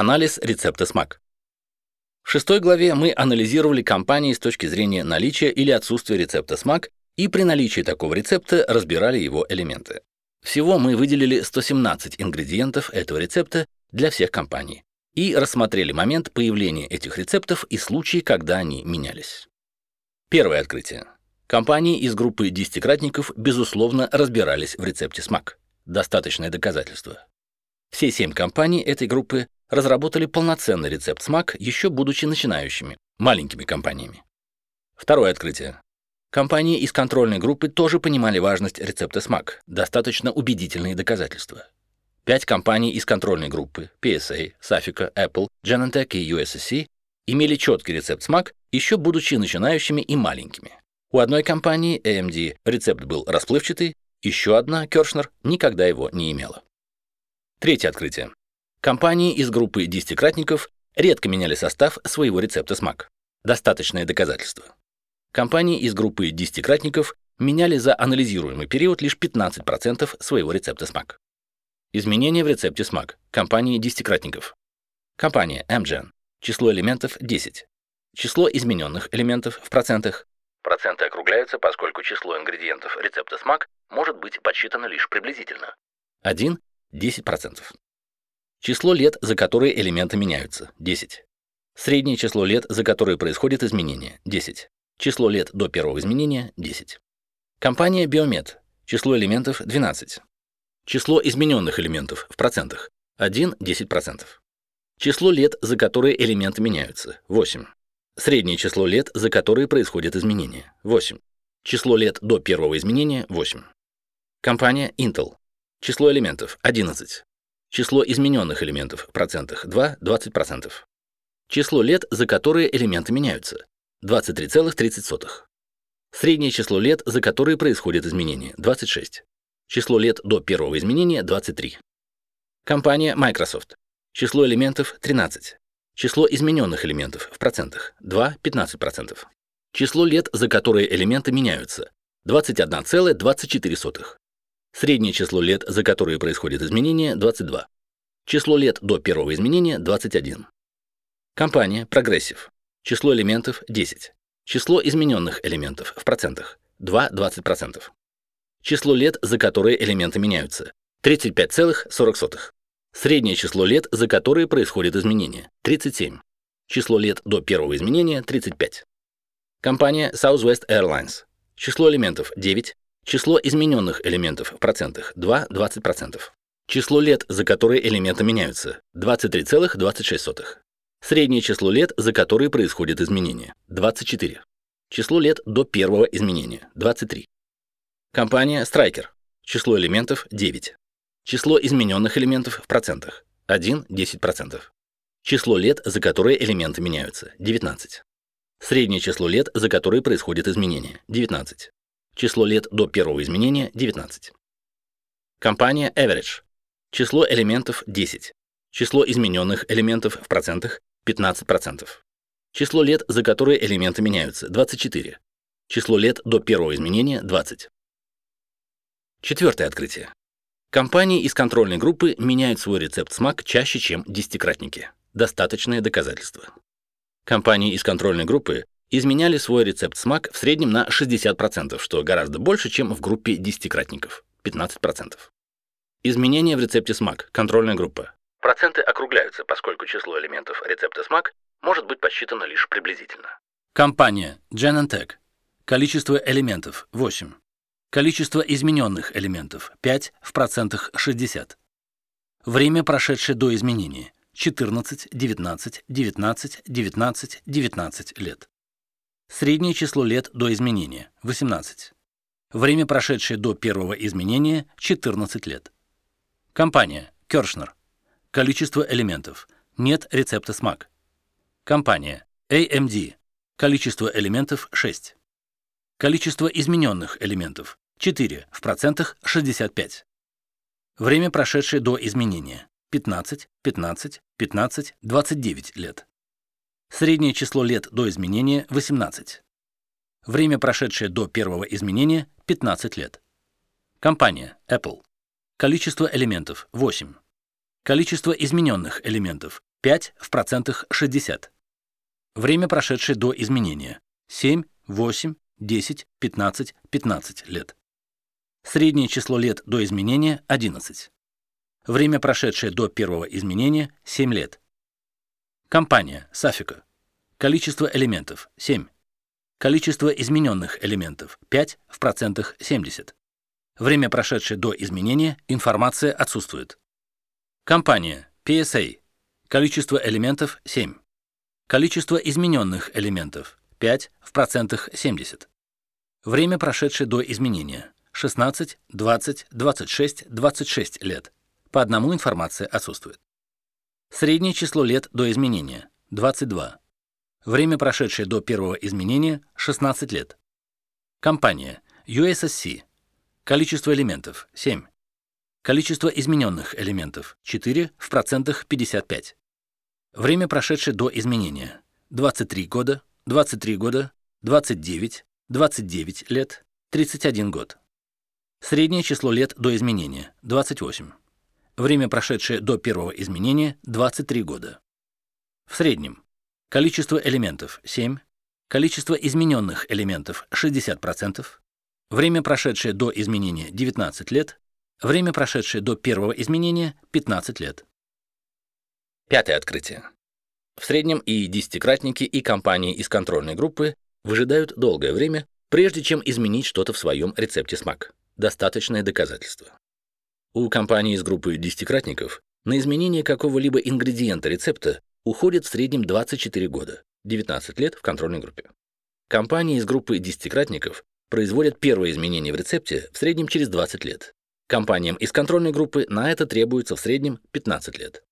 Анализ рецепта СМАК. В шестой главе мы анализировали компании с точки зрения наличия или отсутствия рецепта СМАК и при наличии такого рецепта разбирали его элементы. Всего мы выделили 117 ингредиентов этого рецепта для всех компаний и рассмотрели момент появления этих рецептов и случаи, когда они менялись. Первое открытие. Компании из группы десятикратников, безусловно, разбирались в рецепте СМАК. Достаточное доказательство. Все семь компаний этой группы разработали полноценный рецепт СМАК, еще будучи начинающими, маленькими компаниями. Второе открытие. Компании из контрольной группы тоже понимали важность рецепта СМАК, достаточно убедительные доказательства. Пять компаний из контрольной группы PSA, Safika, Apple, Genentech и USSC имели четкий рецепт СМАК, еще будучи начинающими и маленькими. У одной компании AMD рецепт был расплывчатый, еще одна, Кершнер, никогда его не имела. Третье открытие. Компании из группы десятикратников редко меняли состав своего рецепта СМАК. Достаточное доказательство. Компании из группы десятикратников меняли за анализируемый период лишь 15% своего рецепта СМАК. Изменения в рецепте СМАК. Компании десятикратников. Компания Amgen. Число элементов 10. Число измененных элементов в процентах. Проценты округляются, поскольку число ингредиентов рецепта СМАК может быть подсчитано лишь приблизительно. 1 – 10%. Число лет, за которые элементы меняются – 10. Среднее число лет, за которые происходит изменение – 10. Число лет до первого изменения – 10. Компания Биомед. Число элементов – 12. Число измененных элементов в процентах – 1 – 10%. Число лет, за которые элементы меняются – 8. Среднее число лет, за которые происходят изменения – 8. Число лет до первого изменения – 8. Компания Intel. Число элементов – 11. Число измененных элементов в процентах – 2 – 20%. Число лет, за которые элементы меняются – 23,30. Среднее число лет, за которые происходят изменения – 26. Число лет до первого изменения – 23. Компания Microsoft. Число элементов – 13. Число измененных элементов в процентах – 2-15%. Число лет, за которые элементы меняются – 21,24. Среднее число лет, за которые происходит изменение – 22. Число лет до первого изменения – 21. Компания Progressive. Число элементов – 10. Число измененных элементов в процентах – 2-20%. Число лет, за которые элементы меняются – 35,40. Среднее число лет, за которые происходит изменение – 37. Число лет до первого изменения – 35. Компания Southwest Airlines. Число элементов – 9. Число измененных элементов в процентах – 2-20%. Число лет, за которые элементы меняются – 23,26. Среднее число лет, за которые происходит изменение – 24. Число лет до первого изменения – 23. Компания Striker. Число элементов – 9. Число измененных элементов в процентах – 1-10%. Число лет, за которые элементы меняются – 19. Среднее число лет, за которые происходит изменение – 19. Число лет до первого изменения – 19. Компания Average. Число элементов – 10. Число измененных элементов в процентах – 15%. Число лет, за которые элементы меняются – 24. Число лет до первого изменения – 20. Четвертое открытие. Компании из контрольной группы меняют свой рецепт СМАК чаще, чем десятикратники. Достаточное доказательство. Компании из контрольной группы изменяли свой рецепт СМАК в среднем на 60%, что гораздо больше, чем в группе десятикратников – 15%. Изменения в рецепте СМАК, контрольная группа. Проценты округляются, поскольку число элементов рецепта СМАК может быть подсчитано лишь приблизительно. Компания Genentech. Количество элементов – 8. Количество измененных элементов – 5 в процентах 60. Время, прошедшее до изменения – 14, 19, 19, 19, 19 лет. Среднее число лет до изменения – 18. Время, прошедшее до первого изменения – 14 лет. Компания Кершнер. Количество элементов. Нет рецепта СМАК. Компания AMD. Количество элементов – 6. Количество измененных элементов – 4, в процентах 65. Время, прошедшее до изменения – 15, 15, 15, 29 лет. Среднее число лет до изменения – 18. Время, прошедшее до первого изменения – 15 лет. Компания Apple. Количество элементов – 8. Количество измененных элементов 5 в процентах 60. Время, прошедшее до изменения – 7, 8, 10, 15, 15 лет. Среднее число лет до изменения – 11. Время, прошедшее до первого изменения – 7 лет. Компания, Сафика. Количество элементов – 7. Количество измененных элементов – 5 в процентах 70. Время, прошедшее до изменения, информация отсутствует. Компания, PSA. Количество элементов – 7. Количество измененных элементов – 5 в процентах 70. Время, прошедшее до изменения – 16, 20, 26, 26 лет. По одному информация отсутствует. Среднее число лет до изменения – 22. Время, прошедшее до первого изменения – 16 лет. Компания USSC. Количество элементов – 7. Количество измененных элементов – 4 в процентах 55. Время, прошедшее до изменения – 23 года, 23 года, 29, 29 лет, 31 год. Среднее число лет до изменения – 28. Время, прошедшее до первого изменения – 23 года. В среднем. Количество элементов – 7. Количество измененных элементов – 60%. Время, прошедшее до изменения – 19 лет. Время, прошедшее до первого изменения – 15 лет. Пятое открытие. В среднем и десятикратники, и компании из контрольной группы выжидают долгое время, прежде чем изменить что-то в своем рецепте смак. Достаточное доказательство. У компании из группы десятикратников на изменение какого-либо ингредиента рецепта уходит в среднем 24 года, 19 лет в контрольной группе. Компании из группы десятикратников производят первое изменение в рецепте в среднем через 20 лет. Компаниям из контрольной группы на это требуется в среднем 15 лет.